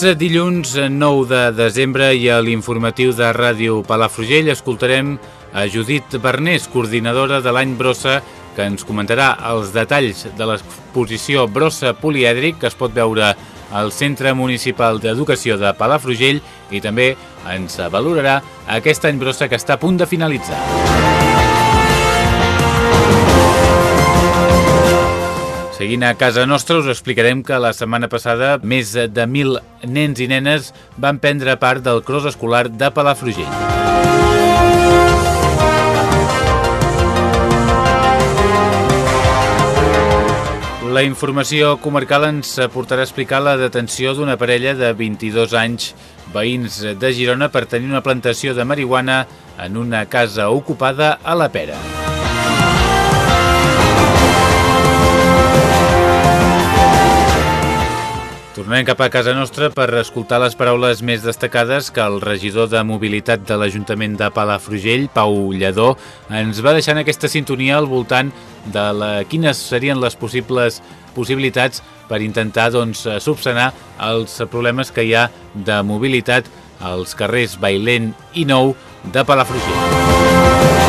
Dilluns 9 de desembre i a l'informatiu de Ràdio Palafrugell escoltarem a Judit Bernés, coordinadora de l'any Brossa, que ens comentarà els detalls de l'exposició Brossa Polièdric que es pot veure al Centre Municipal d'Educació de Palafrugell i també ens valorarà aquest any Brossa que està a punt de finalitzar. Seguint a casa nostra, us explicarem que la setmana passada més de 1.000 nens i nenes van prendre part del cros escolar de Palafrugell. La informació comarcal ens portarà a explicar la detenció d'una parella de 22 anys veïns de Girona per tenir una plantació de marihuana en una casa ocupada a la Pera. Tornem cap a casa nostra per escoltar les paraules més destacades que el regidor de mobilitat de l'Ajuntament de Palafrugell, Pau Lledó, ens va deixar en aquesta sintonia al voltant de la, quines serien les possibles possibilitats per intentar doncs, subsanar els problemes que hi ha de mobilitat als carrers Bailent i Nou de Palafrugell.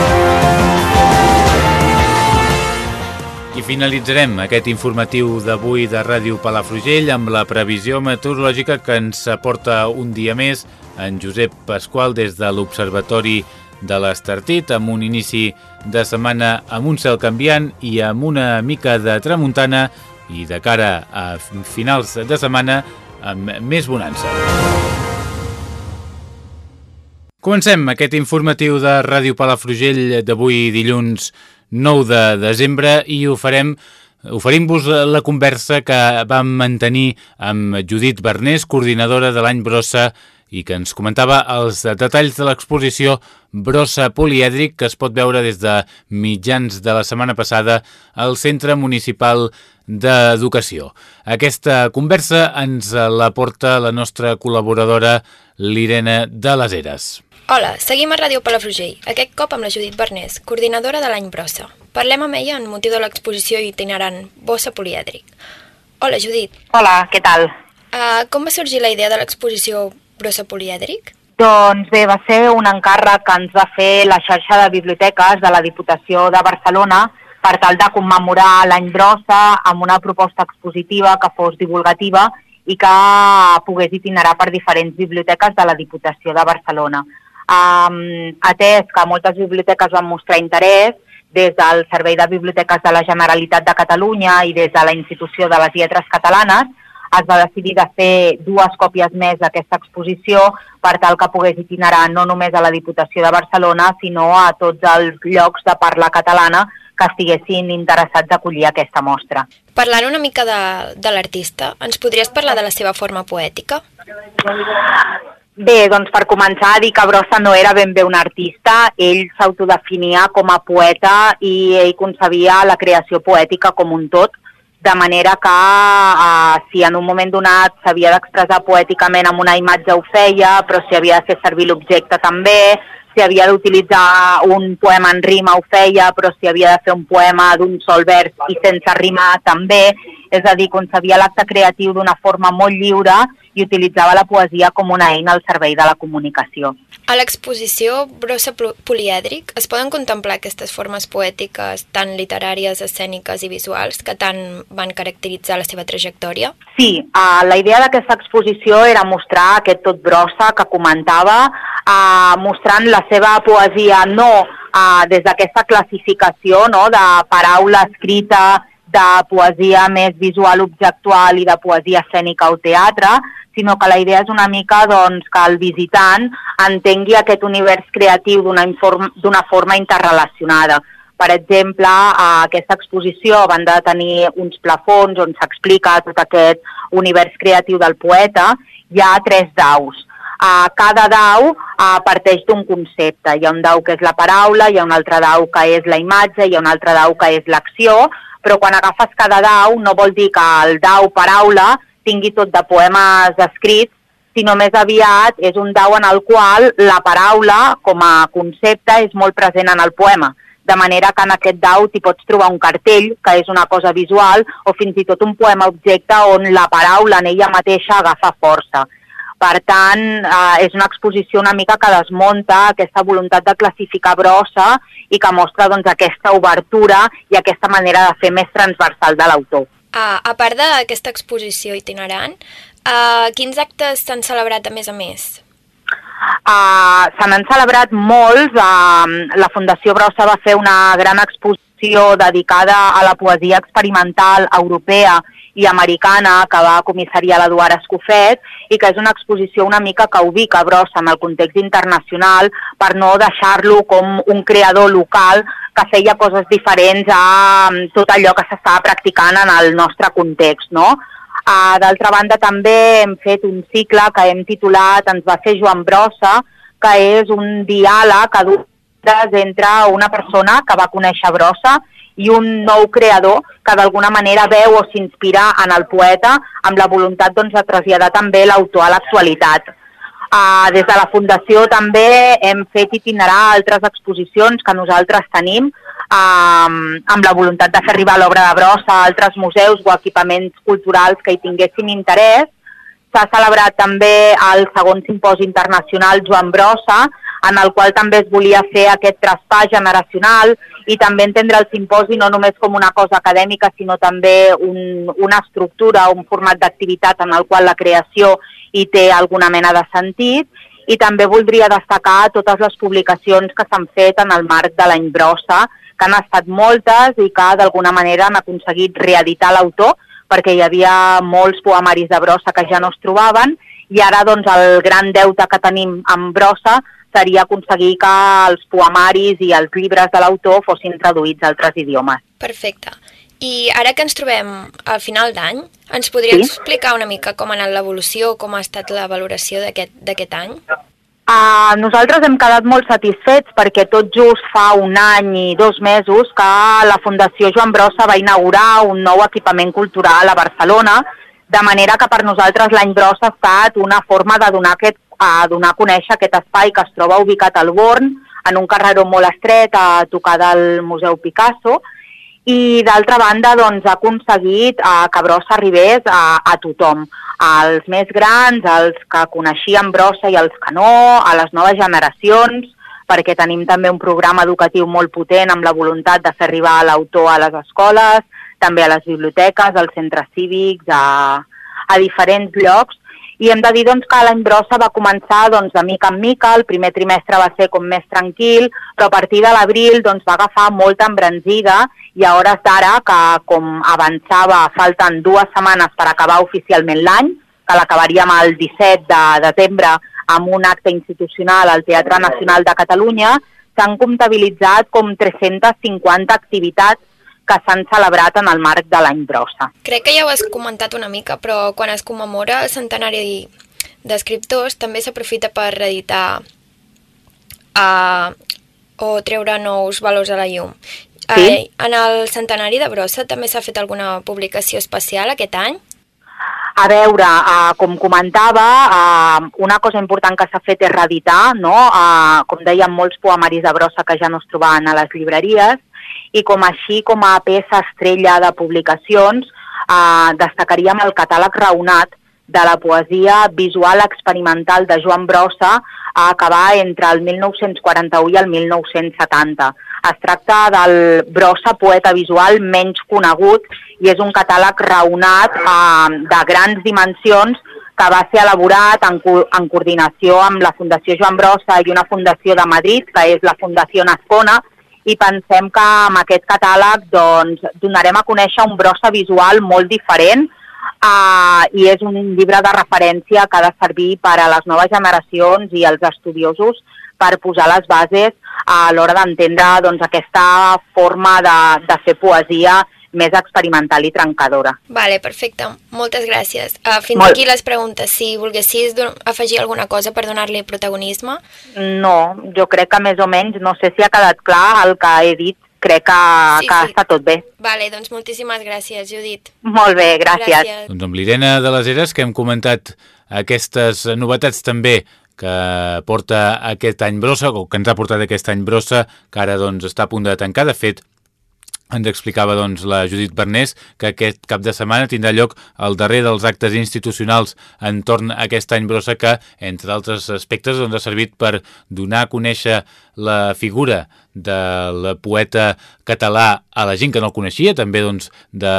I finalitzarem aquest informatiu d'avui de Ràdio Palafrugell amb la previsió meteorològica que ens aporta un dia més en Josep Pasqual des de l'Observatori de l'Estartit amb un inici de setmana amb un cel canviant i amb una mica de tramuntana i de cara a finals de setmana amb més bonança. Comencem aquest informatiu de Ràdio Palafrugell d'avui dilluns 9 de desembre i ho farem Oferim-vos la conversa que vam mantenir amb Judit Bernés, coordinadora de l'any Brossa, i que ens comentava els detalls de l'exposició Brossa Polièdric que es pot veure des de mitjans de la setmana passada al Centre Municipal d'Educació. Aquesta conversa ens la porta la nostra col·laboradora l'Irene de les Eres. Hola, seguim a Ràdio Palafrugell, aquest cop amb la Judit Bernés, coordinadora de l'any Brossa. Parlem amb ella en motiu de l'exposició itinerant Bossa Polièdric. Hola, Judit. Hola, què tal? Uh, com va sorgir la idea de l'exposició Brossa Polièdric? Doncs bé, va ser un encàrrec que ens va fer la xarxa de biblioteques de la Diputació de Barcelona per tal de commemorar l'any Brossa amb una proposta expositiva que fos divulgativa i que pogués itinerar per diferents biblioteques de la Diputació de Barcelona. Um, atès que moltes biblioteques van mostrar interès, des del Servei de Biblioteques de la Generalitat de Catalunya i des de la Institució de les Lletres Catalanes, es va decidir de fer dues còpies més d'aquesta exposició per tal que pogués itinerar no només a la Diputació de Barcelona, sinó a tots els llocs de parla catalana que estiguessin interessats a acollir aquesta mostra. Parlant una mica de, de l'artista, ens podries parlar de la seva forma poètica? Bé, doncs per començar, dir que Brossa no era ben bé un artista, ell s'autodefinia com a poeta i ell concebia la creació poètica com un tot, de manera que eh, si en un moment donat s'havia d'expressar poèticament amb una imatge ho feia, però si havia de fer servir l'objecte també, si havia d'utilitzar un poema en rima ho feia, però si havia de fer un poema d'un sol vers i sense rimar també, és a dir, concebia l'acte creatiu d'una forma molt lliure i utilitzava la poesia com una eina al servei de la comunicació. A l'exposició Brossa Polièdric es poden contemplar aquestes formes poètiques tan literàries, escèniques i visuals que tant van caracteritzar la seva trajectòria? Sí, uh, la idea d'aquesta exposició era mostrar aquest tot brossa que comentava, uh, mostrant la seva poesia no uh, des d'aquesta classificació no, de paraula escrita, de poesia més visual objectual i de poesia escènica o teatre, sinó que la idea és una mica doncs, que el visitant entengui aquest univers creatiu d'una forma interrelacionada. Per exemple, a aquesta exposició van de tenir uns plafons on s'explica tot aquest univers creatiu del poeta, hi ha tres daus. A cada dau uh, parteix d'un concepte. Hi ha un dau que és la paraula, hi ha un altre dau que és la imatge, hi ha un altre dau que és l'acció, però quan agafes cada dau no vol dir que el dau paraula tingui tot de poemes escrits, sinó més aviat és un dau en el qual la paraula com a concepte és molt present en el poema, de manera que en aquest dau t'hi pots trobar un cartell, que és una cosa visual, o fins i tot un poema objecte on la paraula en ella mateixa agafa força. Per tant, eh, és una exposició una mica que desmunta aquesta voluntat de classificar brossa i que mostra doncs, aquesta obertura i aquesta manera de fer més transversal de l'autor. Uh, a part d'aquesta exposició itinerant, uh, quins actes s'han celebrat a més a més? Uh, se n'han celebrat molts. Uh, la Fundació Brossa va fer una gran exposició dedicada a la poesia experimental europea i americana que va comissariar l'Eduard Escofet i que és una exposició una mica que ubica Brossa en el context internacional per no deixar-lo com un creador local que feia coses diferents a mm, tot allò que s'estava practicant en el nostre context, no? Uh, D'altra banda, també hem fet un cicle que hem titulat Ens va fer Joan Brossa, que és un diàleg adultes entre una persona que va conèixer Brossa i un nou creador que d'alguna manera veu o s'inspira en el poeta amb la voluntat doncs, de traslladar també l'autor a l'actualitat. Uh, des de la Fundació també hem fet itinerar altres exposicions que nosaltres tenim uh, amb la voluntat de fer arribar l'obra de brossa a altres museus o equipaments culturals que hi tinguessin interès. S'ha celebrat també el segon simposi internacional Joan Brossa, en el qual també es volia fer aquest traspàs generacional i també entendre el simposi no només com una cosa acadèmica, sinó també un, una estructura, un format d'activitat en el qual la creació i té alguna mena de sentit. I també voldria destacar totes les publicacions que s'han fet en el marc de l'any brossa, que han estat moltes i que d'alguna manera han aconseguit reeditar l'autor perquè hi havia molts poemaris de brossa que ja no es trobaven i ara doncs el gran deute que tenim amb brossa seria aconseguir que els poemaris i els llibres de l'autor fossin traduïts a altres idiomes. Perfecte. I ara que ens trobem al final d'any, ens podria sí? explicar una mica com ha anat l'evolució, com ha estat la valoració d'aquest any? Uh, nosaltres hem quedat molt satisfets perquè tot just fa un any i dos mesos que la Fundació Joan Brossa va inaugurar un nou equipament cultural a Barcelona, de manera que per nosaltres l'any Brossa ha estat una forma de donar, aquest, uh, donar a conèixer aquest espai que es troba ubicat al Born, en un carreró molt estret a tocar del Museu Picasso, i d'altra banda doncs, ha aconseguit eh, que Brossa arribés a, a tothom, als més grans, als que coneixien Brossa i als que no, a les noves generacions, perquè tenim també un programa educatiu molt potent amb la voluntat de fer arribar l'autor a les escoles, també a les biblioteques, als centres cívics, a, a diferents llocs, i hem de dir doncs, que l'any brossa va començar doncs, de mica en mica, el primer trimestre va ser com més tranquil, però a partir de l'abril doncs, va agafar molta embranzida i a hores d'ara, que com avançava, falten dues setmanes per acabar oficialment l'any, que l'acabaríem el 17 de desembre amb un acte institucional al Teatre Nacional de Catalunya, s'han comptabilitzat com 350 activitats que s'han celebrat en el marc de l'any brossa. Crec que ja ho has comentat una mica, però quan es commemora el centenari d'escriptors també s'aprofita per reeditar uh, o treure nous valors a la llum. Sí? Uh, en el centenari de Brossa també s'ha fet alguna publicació especial aquest any? A veure, uh, com comentava, uh, una cosa important que s'ha fet és reeditar, no? uh, com dèiem, molts poemaris de brossa que ja no es trobaven a les llibreries, i com així com a peça estrella de publicacions eh, destacaríem el catàleg raonat de la poesia visual experimental de Joan Brossa a acabar entre el 1941 i el 1970. Es tracta del Brossa poeta visual menys conegut i és un catàleg raonat eh, de grans dimensions que va ser elaborat en, co en coordinació amb la Fundació Joan Brossa i una fundació de Madrid, que és la Fundació Nascona, i pensem que amb aquest catàleg doncs, donarem a conèixer un brossa visual molt diferent uh, i és un llibre de referència que ha de servir per a les noves generacions i els estudiosos per posar les bases a l'hora d'entendre doncs, aquesta forma de, de fer poesia més experimental i trencadora. Vale, perfecte. Moltes gràcies. Uh, fins Molt... aquí les preguntes. Si volguessis afegir alguna cosa per donar-li protagonisme? No, jo crec que més o menys, no sé si ha quedat clar el que he dit, crec que, sí, que sí. està tot bé. Vale, doncs moltíssimes gràcies, Judit. Molt bé, gràcies. gràcies. Doncs amb l'Irene de les Eres, que hem comentat aquestes novetats també que porta aquest any brossa, o que ens ha portat aquest any brossa, que ara doncs, està a punt de tancar. De fet, ens explicava doncs, la Judit Bernés que aquest cap de setmana tindrà lloc el darrer dels actes institucionals entorn a aquest any brossa que, entre altres aspectes, doncs, ha servit per donar a conèixer la figura del poeta català a la gent que no el coneixia, també doncs, de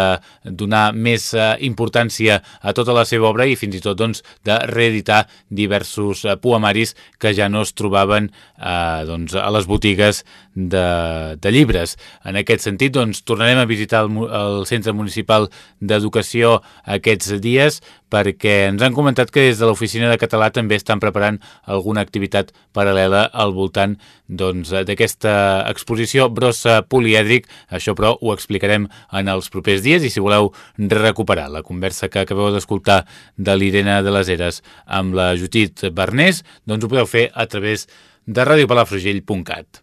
donar més eh, importància a tota la seva obra i fins i tot doncs, de reeditar diversos eh, poemaris que ja no es trobaven eh, doncs, a les botigues de, de llibres. En aquest sentit, doncs, tornarem a visitar el, el Centre Municipal d'Educació aquests dies perquè ens han comentat que des de l'Oficina de Català també estan preparant alguna activitat paral·lela al voltant doncs, d'aquesta doncs, exposició brossa polièdric. Això, però, ho explicarem en els propers dies i si voleu recuperar la conversa que acabeu d'escoltar de l'Irena de les Eres amb la Judit Bernés, doncs ho podeu fer a través de radiopalafrugell.cat.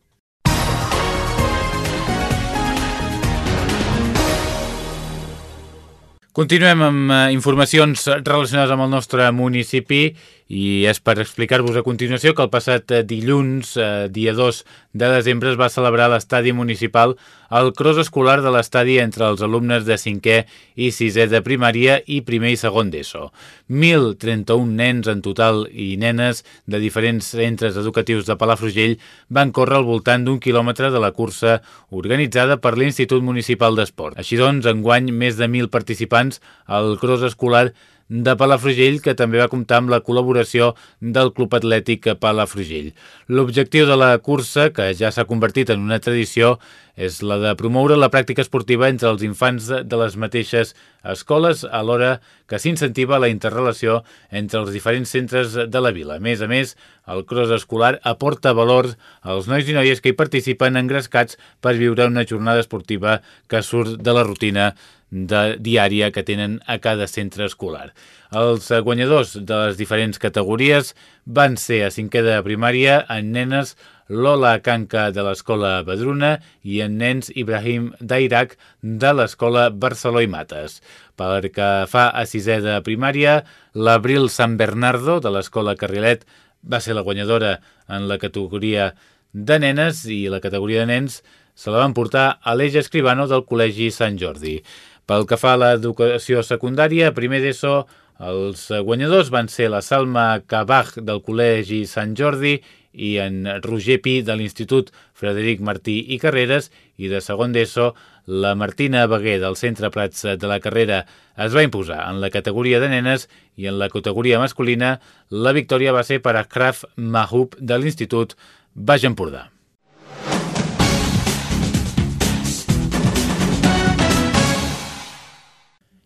Continuem amb eh, informacions relacionades amb el nostre municipi i és per explicar-vos a continuació que el passat eh, dilluns, eh, dia 2 de desembre, es va celebrar l'estadi municipal el cross escolar de l'estadi entre els alumnes de 5è i 6è de primària i primer i segon d'ESO. 1.031 nens en total i nenes de diferents centres educatius de Palafrugell van córrer al voltant d'un quilòmetre de la cursa organitzada per l'Institut Municipal d'Esport. Així doncs, enguany, més de 1.000 participants al cross escolar de Palafrugell, que també va comptar amb la col·laboració del Club Atlètic Palafrugell. L'objectiu de la cursa, que ja s'ha convertit en una tradició, és la de promoure la pràctica esportiva entre els infants de les mateixes escoles, alhora que s'incentiva la interrelació entre els diferents centres de la vila. A més a més, el cross escolar aporta valors als nois i noies que hi participen engrescats per viure una jornada esportiva que surt de la rutina de diària que tenen a cada centre escolar. Els guanyadors de les diferents categories van ser a cinquè de primària en nenes Lola Canca de l'Escola Badruna i en nens Ibrahim Dairak de l'Escola Barceló i Mates. Per que fa a sisè de primària, l'Abril San Bernardo de l'Escola Carrilet va ser la guanyadora en la categoria de nenes i la categoria de nens se la van portar a l'Eix Escribano del Col·legi Sant Jordi. Pel que fa a l'educació secundària, primer d'ESO, els guanyadors van ser la Salma Cabaj del Col·legi Sant Jordi i en Roger Pi de l'Institut Frederic Martí i Carreres i de segon d'ESO la Martina Beguer del Centre Prats de la Carrera es va imposar en la categoria de nenes i en la categoria masculina la victòria va ser per a Kraf Mahub de l'Institut Baix Empordà.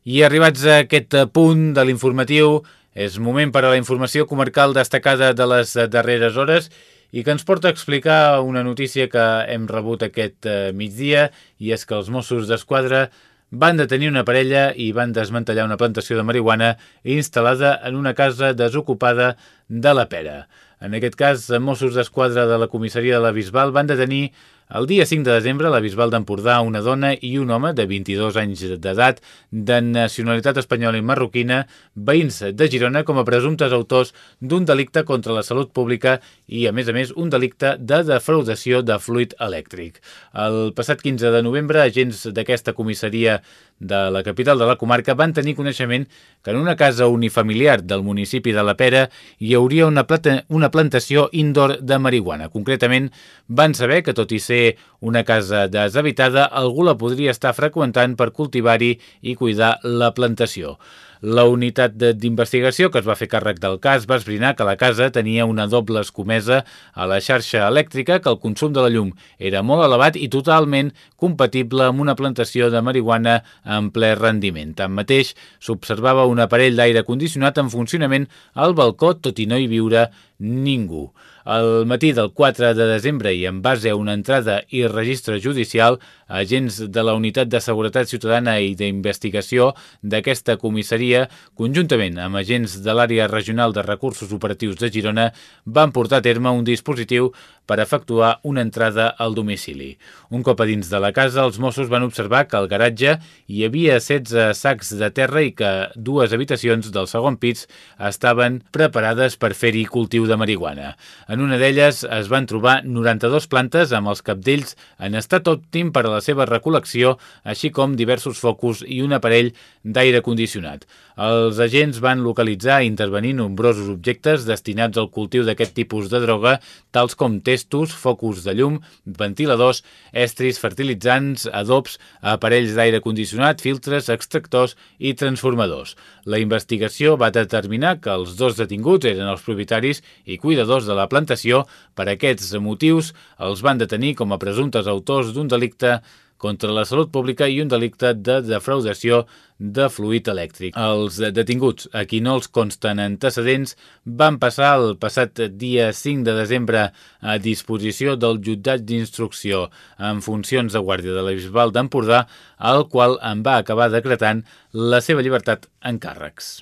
I arribats a aquest punt de l'informatiu, és moment per a la informació comarcal destacada de les darreres hores i que ens porta a explicar una notícia que hem rebut aquest eh, migdia i és que els Mossos d'Esquadra van detenir una parella i van desmantellar una plantació de marihuana instal·lada en una casa desocupada de la Pera. En aquest cas, Mossos d'Esquadra de la comissaria de la Bisbal van detenir el dia 5 de desembre, la Bisbal d'Empordà, una dona i un home de 22 anys d'edat, de nacionalitat espanyola i marroquina, veïns de Girona com a presumptes autors d'un delicte contra la salut pública i, a més a més, un delicte de defraudació de fluid elèctric. El passat 15 de novembre, agents d'aquesta comissaria de la capital de la comarca van tenir coneixement que en una casa unifamiliar del municipi de la Pera hi hauria una, plata, una plantació indoor de marihuana. Concretament, van saber que tot i ser una casa deshabitada, algú la podria estar freqüentant per cultivar-hi i cuidar la plantació. La unitat d'investigació que es va fer càrrec del cas va esbrinar que la casa tenia una doble escomesa a la xarxa elèctrica, que el consum de la llum era molt elevat i totalment compatible amb una plantació de marihuana en ple rendiment. Tanmateix, s'observava un aparell d'aire condicionat en funcionament al balcó, tot i no hi viure ningú. El matí del 4 de desembre i en base a una entrada i registre judicial, agents de la Unitat de Seguretat Ciutadana i d'Investigació d'aquesta comissaria, conjuntament amb agents de l'àrea regional de recursos operatius de Girona, van portar a terme un dispositiu per efectuar una entrada al domicili. Un cop a dins de la casa, els Mossos van observar que al garatge hi havia 16 sacs de terra i que dues habitacions del segon pis estaven preparades per fer-hi cultiu de marihuana. En una d'elles es van trobar 92 plantes amb els capdells en estat òptim per a la seva recol·lecció, així com diversos focus i un aparell d'aire condicionat. Els agents van localitzar i intervenir nombrosos objectes destinats al cultiu d'aquest tipus de droga, tals com testos, focus de llum, ventiladors, estris, fertilitzants, adobs, aparells d'aire condicionat, filtres, extractors i transformadors. La investigació va determinar que els dos detinguts eren els propietaris i cuidadors de la plantació. Per aquests motius els van detenir com a presumptes autors d'un delicte contra la salut pública i un delicte de defraudació de fluid elèctric. Els detinguts, a qui no els consten antecedents, van passar el passat dia 5 de desembre a disposició del jutjat d'instrucció en funcions de guàrdia de la Bisbal d'Empordà, al qual en va acabar decretant la seva llibertat en càrrecs.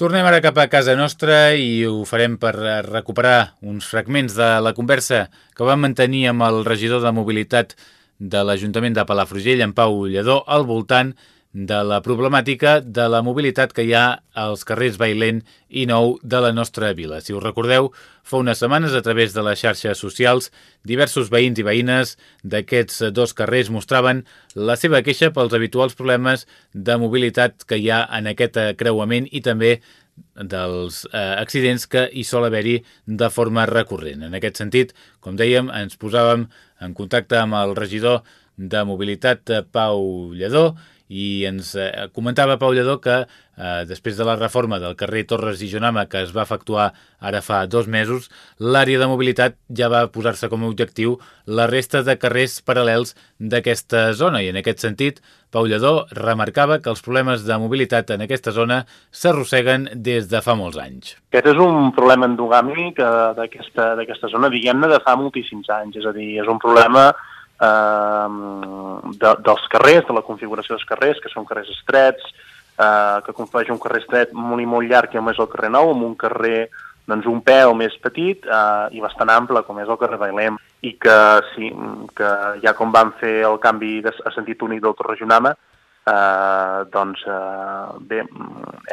Tornem ara cap a casa nostra i ho farem per recuperar uns fragments de la conversa que vam mantenir amb el regidor de mobilitat de l'Ajuntament de Palafrugell, en Pau Lledó, al voltant la problemàtica de la mobilitat que hi ha als carrers Bailent i Nou de la nostra vila. Si us recordeu, fa unes setmanes, a través de les xarxes socials, diversos veïns i veïnes d'aquests dos carrers mostraven la seva queixa pels habituals problemes de mobilitat que hi ha en aquest creuament i també dels eh, accidents que hi sol haver-hi de forma recurrent. En aquest sentit, com dèiem, ens posàvem en contacte amb el regidor de mobilitat Pau Lledó i ens eh, comentava Pau Lledó que eh, després de la reforma del carrer Torres i Jonama que es va efectuar ara fa dos mesos, l'àrea de mobilitat ja va posar-se com a objectiu la resta de carrers paral·lels d'aquesta zona i en aquest sentit Pau Lledó remarcava que els problemes de mobilitat en aquesta zona s'arrosseguen des de fa molts anys. Aquest és un problema endogàmic d'aquesta zona, diguem-ne, de fa moltíssims anys. És a dir, és un problema eh, de, dels carrers, de la configuració dels carrers, que són carrers estrets, eh, que confegeix un carrer estret molt i molt llarg, que és el carrer Nou, amb un carrer doncs, un peu més petit eh, i bastant ample, com és el carrer Bailem, i que, sí, que ja com van fer el canvi de, a sentit únic del Torrejonama, eh, doncs eh, bé,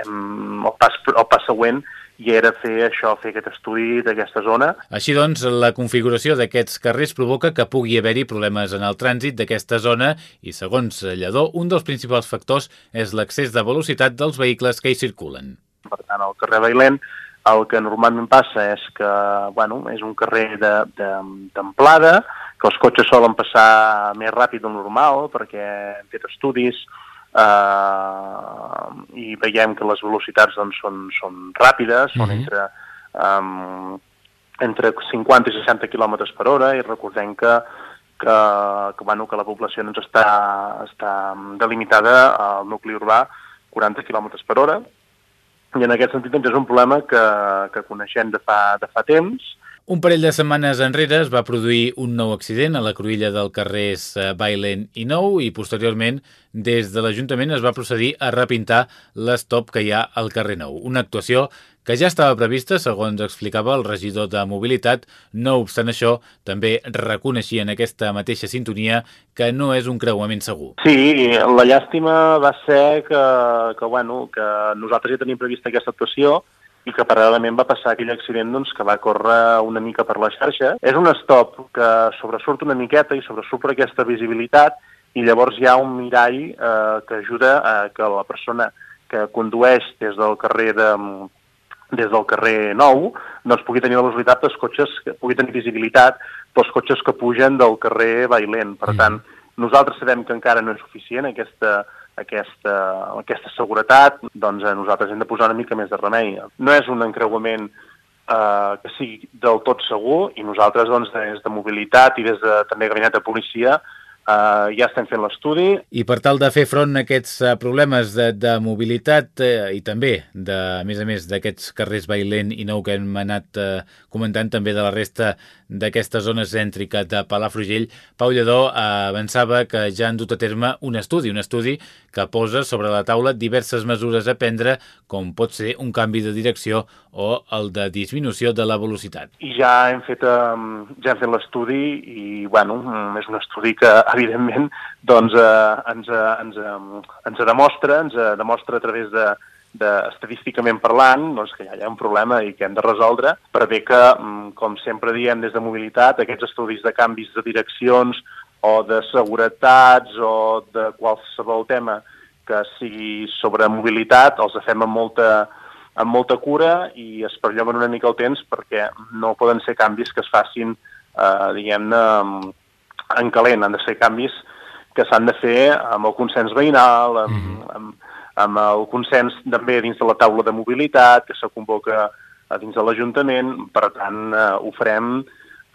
hem, el, pas, el pas següent i era fer això, fer aquest estudi d'aquesta zona. Així doncs, la configuració d'aquests carrers provoca que pugui haver-hi problemes en el trànsit d'aquesta zona i, segons Lledó, un dels principals factors és l'accés de velocitat dels vehicles que hi circulen. Per tant, el carrer Bailent el que normalment passa és que bueno, és un carrer d'amplada, que els cotxes solen passar més ràpid del normal perquè hem fet estudis eh, i veiem que les velocitats doncs, són, són ràpides, mm -hmm. són mhm. entre, um, entre 50 i 60 km per hora i recordem que, que, que, bueno, que la població doncs, està, està delimitada al nucli urbà 40 km per hora i en aquest sentit doncs, és un problema que, que coneixem de fa, de fa temps un parell de setmanes enrere es va produir un nou accident a la cruïlla del carrer Bailen i Nou i posteriorment des de l'Ajuntament es va procedir a repintar l'estop que hi ha al carrer Nou. Una actuació que ja estava prevista, segons explicava el regidor de Mobilitat. No obstant això, també reconeixia en aquesta mateixa sintonia que no és un creuament segur. Sí, la llàstima va ser que, que, bueno, que nosaltres ja tenim prevista aquesta actuació, i que paral·lelament va passar aquell accident doncs, que va córrer una mica per la xarxa. És un stop que sobresurt una miqueta i sobresurt per aquesta visibilitat i llavors hi ha un mirall eh, que ajuda a que la persona que condueix des del carrer de, des del carrer Nou, doncs pugui tenir la velocitat dels cotxes, que pugui tenir visibilitat pels cotxes que pugen del carrer Bailent. Per mm. tant, nosaltres sabem que encara no és suficient aquesta, aquesta, aquesta seguretat, doncs eh, nosaltres hem de posar una mica més de remei. No és un encreuament eh, que sigui del tot segur i nosaltres doncs, des de mobilitat i des de també gabinet de policia Uh, ja estem fent l'estudi. I per tal de fer front a aquests uh, problemes de, de mobilitat uh, i també, de, a més a més, d'aquests carrers Bailent i Nou que hem anat uh, comentant també de la resta d'aquesta zona cèntrica de Palafrugell, Pau Lledó uh, avançava que ja han dut a terme un estudi, un estudi que posa sobre la taula diverses mesures a prendre, com pot ser un canvi de direcció o el de disminució de la velocitat. I ja hem fet, um, ja hem fet l'estudi i, bueno, és un estudi que evidentment, doncs, eh, ens, eh, ens, eh, ens demostra, ens demostra a través de, de, estadísticament parlant doncs, que ja hi ha un problema i que hem de resoldre, per bé que, mm, com sempre diem des de mobilitat, aquests estudis de canvis de direccions o de seguretats o de qualsevol tema que sigui sobre mobilitat, els fem amb molta, amb molta cura i es perllonguen una mica el temps perquè no poden ser canvis que es facin, eh, diguem-ne, en calent, han de ser canvis que s'han de fer amb el consens veïnal, amb, mm -hmm. amb, amb el consens també dins de la taula de mobilitat que se convoca dins de l'Ajuntament, per tant eh, ho farem,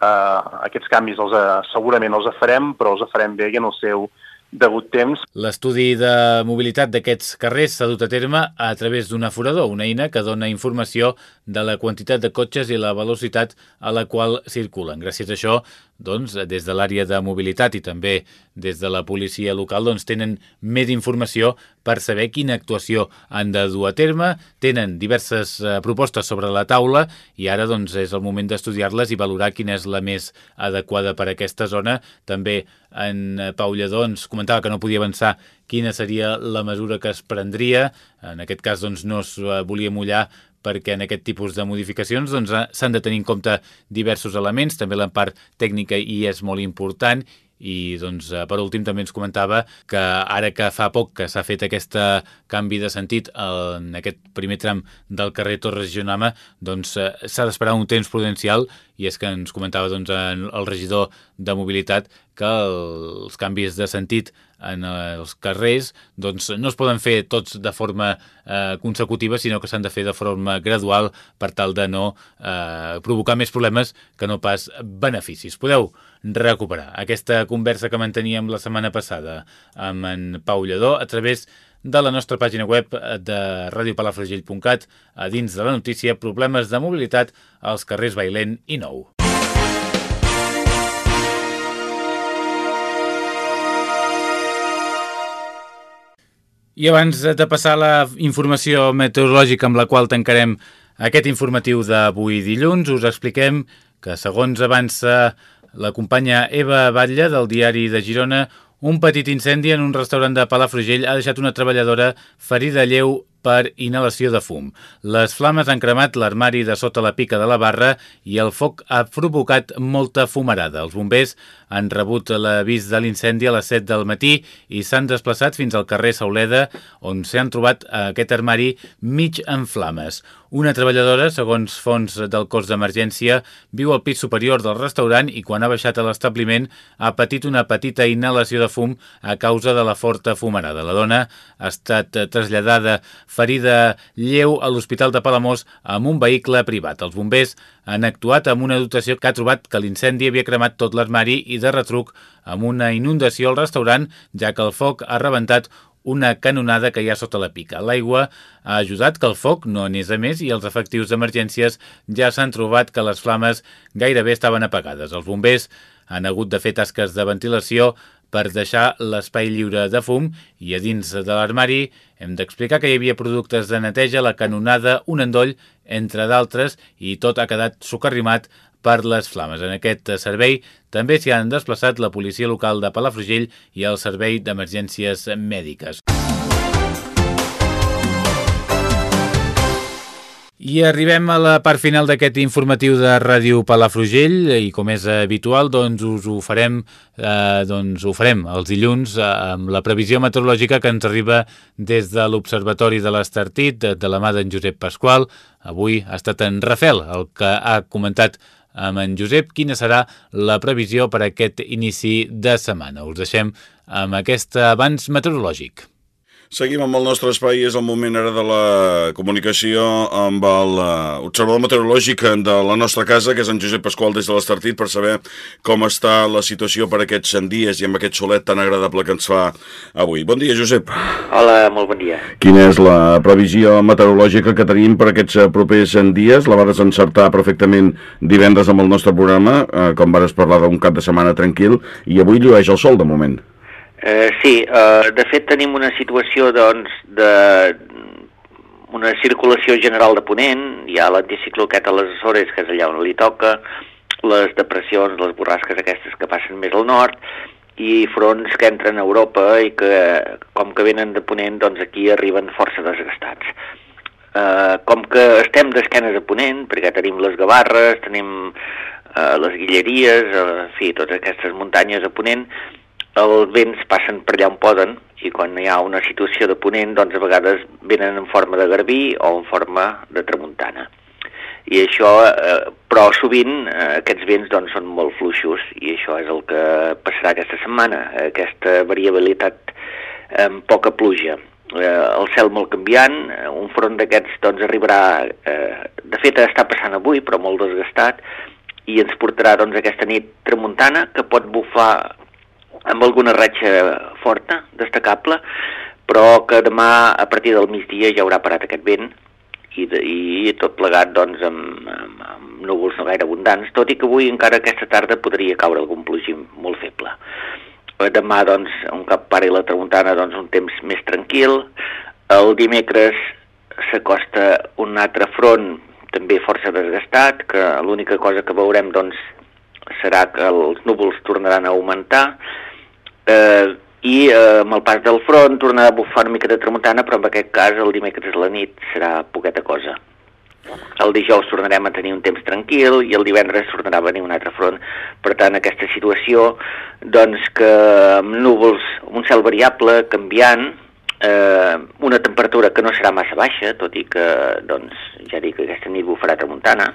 eh, aquests canvis els, eh, segurament els farem, però els farem bé i en el seu degut temps. L'estudi de mobilitat d'aquests carrers s'ha dut a terme a través d'un aforador, una eina que dona informació de la quantitat de cotxes i la velocitat a la qual circulen. Gràcies a això doncs, des de l'àrea de mobilitat i també des de la policia local doncs, tenen més informació per saber quina actuació han de dur a terme, tenen diverses eh, propostes sobre la taula i ara doncs, és el moment d'estudiar-les i valorar quina és la més adequada per a aquesta zona. També en Pau Lledó ens comentava que no podia avançar quina seria la mesura que es prendria. En aquest cas doncs, no es eh, volia mullar perquè en aquest tipus de modificacions s'han doncs, de tenir en compte diversos elements, també la part tècnica hi és molt important. I doncs, eh, per últim també ens comentava que ara que fa poc que s'ha fet aquest canvi de sentit en aquest primer tram del carrer Torres Gionama doncs eh, s'ha d'esperar un temps prudencial. I és que ens comentava doncs, el regidor de mobilitat que els canvis de sentit en els carrers doncs, no es poden fer tots de forma eh, consecutiva, sinó que s'han de fer de forma gradual per tal de no eh, provocar més problemes que no pas beneficis. Podeu recuperar aquesta conversa que manteníem la setmana passada amb en Pau Lledó a través de la nostra pàgina web de radiopalafragell.cat a dins de la notícia Problemes de mobilitat als carrers Bailent i Nou. I abans de passar la informació meteorològica amb la qual tancarem aquest informatiu d'avui dilluns, us expliquem que segons avança la companya Eva Batlle del diari de Girona, un petit incendi en un restaurant de Palafrugell ha deixat una treballadora ferida lleu per inhalació de fum. Les flames han cremat l'armari de sota la pica de la barra i el foc ha provocat molta fumarada. Els bombers han rebut l'avís de l'incendi a les 7 del matí i s'han desplaçat fins al carrer Sauleda, on s'han trobat aquest armari mig en flames. Una treballadora, segons fons del cos d'emergència, viu al pis superior del restaurant i quan ha baixat a l'establiment ha patit una petita inhalació de fum a causa de la forta fumarada. La dona ha estat traslladada ferida lleu a l'Hospital de Palamós amb un vehicle privat. Els bombers han actuat amb una dotació que ha trobat que l'incendi havia cremat tot l'armari i de retruc amb una inundació al restaurant, ja que el foc ha rebentat una canonada que hi ha sota la pica. L'aigua ha ajudat que el foc no anés a més i els efectius d'emergències ja s'han trobat que les flames gairebé estaven apagades. Els bombers han hagut de fer tasques de ventilació per deixar l'espai lliure de fum i a dins de l'armari hem d'explicar que hi havia productes de neteja, la canonada, un endoll, entre d'altres, i tot ha quedat socarrimat per les flames. En aquest servei també s'hi han desplaçat la policia local de Palafrugell i el servei d'emergències mèdiques. I arribem a la part final d'aquest informatiu de Ràdio Palafrugell i com és habitual doncs us ho farem, eh, doncs ho farem els dilluns eh, amb la previsió meteorològica que ens arriba des de l'Observatori de l'Estartit de, de la mà d'en Josep Pasqual. Avui ha estat en Rafel el que ha comentat amb en Josep quina serà la previsió per aquest inici de setmana. Us deixem amb aquest abans meteorològic. Seguim amb el nostre espai, és el moment ara de la comunicació amb l'observador uh, meteorològic de la nostra casa, que és en Josep Pasqual des de l'Estartit, per saber com està la situació per aquests 100 dies i amb aquest solet tan agradable que ens fa avui. Bon dia, Josep. Hola, molt bon dia. Quina és la previsió meteorològica que tenim per aquests uh, propers 100 dies? La vas encertar perfectament divendres amb el nostre programa, eh, com vas parlar d'un cap de setmana tranquil, i avui llueix el sol de moment. Eh, sí, eh, de fet tenim una situació doncs, de una circulació general de ponent, hi ha l'anticicló aquest a les Açores, que és allà on li toca, les depressions, les borrasques aquestes que passen més al nord, i fronts que entren a Europa i que, com que venen de ponent, doncs aquí arriben força desgastats. Uh, com que estem d'esquenes a ponent, perquè tenim les Gavarres, tenim uh, les Guilleries, uh, en fi, totes aquestes muntanyes a ponent, els vents passen per allà on poden i quan hi ha una situació de ponent doncs a vegades venen en forma de garbí o en forma de tramuntana i això, eh, però sovint eh, aquests vents doncs, són molt fluixos i això és el que passarà aquesta setmana, aquesta variabilitat amb poca pluja. Eh, el cel molt canviant, eh, un front d'aquests doncs, arribarà, eh, de fet està passant avui però molt desgastat i ens portarà doncs, aquesta nit tramuntana que pot bufar amb alguna ratxa forta, destacable, però que demà a partir del migdia ja haurà parat aquest vent i, de, i tot plegat doncs, amb, amb, amb núvols no gaire abundants, tot i que avui encara aquesta tarda podria caure algun plogim molt feble. Eh, demà, doncs, un cop pari la tramuntana, doncs, un temps més tranquil. El dimecres s'acosta un altre front també força desgastat, que l'única cosa que veurem doncs, serà que els núvols tornaran a augmentar eh, i eh, amb el pas del front tornarà a bufar una mica de tramuntana, però en aquest cas el dimecres a la nit serà poqueta cosa. El dijous tornarem a tenir un temps tranquil i el divendres tornarà a venir un altre front. Per tant, aquesta situació, doncs que amb núvols, un cel variable, canviant, eh, una temperatura que no serà massa baixa, tot i que, doncs, ja dic que aquesta nit bufarà tramuntana,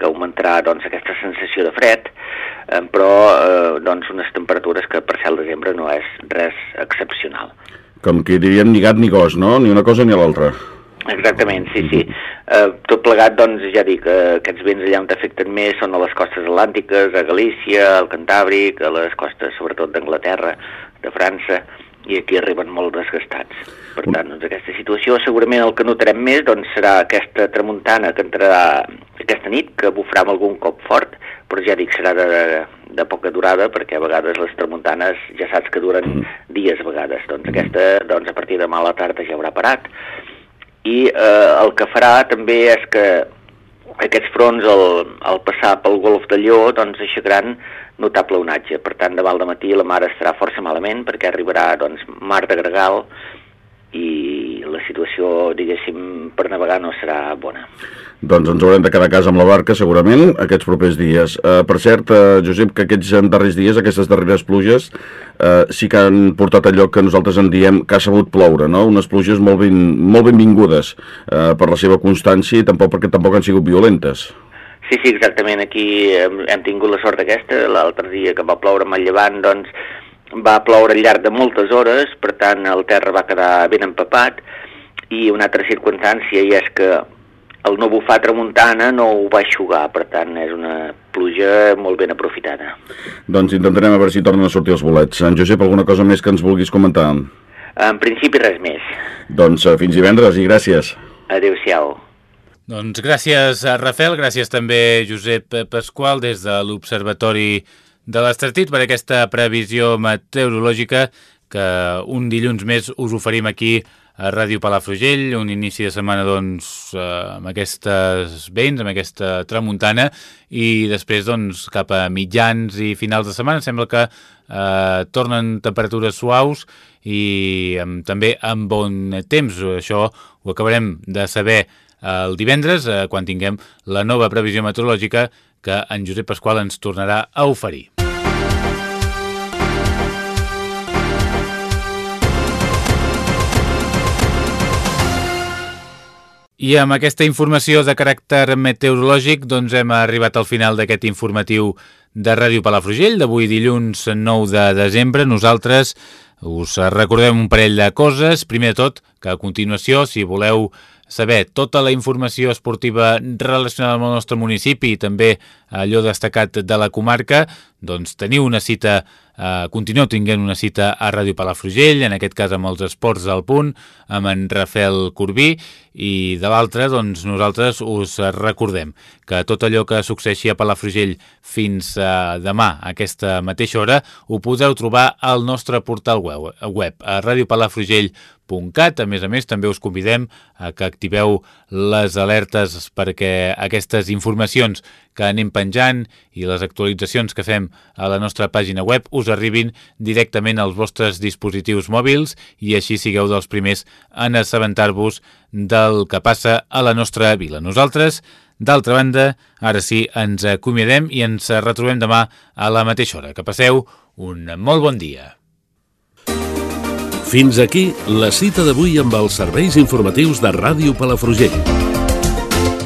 que augmentarà doncs, aquesta sensació de fred, eh, però eh, doncs, unes temperatures que per ser el desembre no és res excepcional. Com que diríem ni gat ni gos, no? Ni una cosa ni l'altra. Exactament, sí, sí. Eh, tot plegat, doncs, ja dic, eh, aquests vents allà on t'afecten més són a les costes atlàntiques, a Galícia, al Cantàbric, a les costes sobretot d'Anglaterra, de França, i aquí arriben molt desgastats. Per tant, doncs, aquesta situació segurament el que notarem més doncs, serà aquesta tramuntana que entrarà aquesta nit, que bufarà amb algun cop fort, però ja dic, serà de, de, poca durada, perquè a vegades les tramuntanes ja saps que duren mm. dies a vegades. Doncs aquesta, doncs, a partir de demà a la tarda ja haurà parat. I eh, el que farà també és que aquests fronts, al, al passar pel golf de Lleó, doncs aixecaran notable onatge. Per tant, demà al matí la mar estarà força malament perquè arribarà doncs, mar de gregal i la situació, diguéssim, per navegar no serà bona. Doncs ens haurem de quedar a casa amb la barca, segurament, aquests propers dies. Uh, per cert, uh, Josep, que aquests darrers dies, aquestes darreres pluges, uh, sí que han portat allò que nosaltres en diem que ha sabut ploure, no? Unes pluges molt, ben, molt benvingudes uh, per la seva constància i tampoc perquè tampoc han sigut violentes. Sí, sí, exactament. Aquí hem, hem tingut la sort aquesta. L'altre dia que va ploure amb el llevant, doncs, va ploure al llarg de moltes hores, per tant el terra va quedar ben empapat i una altra circumstància i és que el no bufar tramuntana no ho va aixugar, per tant és una pluja molt ben aprofitada. Doncs intentarem a veure si tornen a sortir els bolets. En Josep, alguna cosa més que ens vulguis comentar? En principi res més. Doncs eh, fins divendres i gràcies. Adéu-siau. Doncs gràcies a Rafel, gràcies també Josep Pasqual des de l'Observatori de l'Estratit per aquesta previsió meteorològica que un dilluns més us oferim aquí a Ràdio Palafrugell, un inici de setmana doncs, eh, amb aquestes vents, amb aquesta tramuntana i després doncs, cap a mitjans i finals de setmana. Sembla que eh, tornen temperatures suaus i amb, també amb bon temps. Això ho acabarem de saber el divendres, eh, quan tinguem la nova previsió meteorològica que en Josep Pasqual ens tornarà a oferir. I amb aquesta informació de caràcter meteorològic doncs hem arribat al final d'aquest informatiu de Ràdio Palafrugell d'avui dilluns 9 de desembre. Nosaltres us recordem un parell de coses. Primer de tot, que a continuació, si voleu saber tota la informació esportiva relacionada amb el nostre municipi i també allò destacat de la comarca, doncs teniu una cita Uh, continueu tinguent una cita a Ràdio Palafrugell, en aquest cas amb els esports del punt, amb en Rafael Corbí, i de l'altre, doncs, nosaltres us recordem que tot allò que succeeixi a Palafrugell fins a demà, a aquesta mateixa hora, ho podeu trobar al nostre portal web, web a radiopalafrugell.com. A més a més, també us convidem a que activeu les alertes perquè aquestes informacions que anem penjant i les actualitzacions que fem a la nostra pàgina web arribin directament als vostres dispositius mòbils i així sigueu dels primers en assabentar-vos del que passa a la nostra vila. Nosaltres, d'altra banda, ara sí, ens acomiadem i ens retrobem demà a la mateixa hora. Que passeu un molt bon dia. Fins aquí la cita d'avui amb els serveis informatius de Ràdio Palafrugell.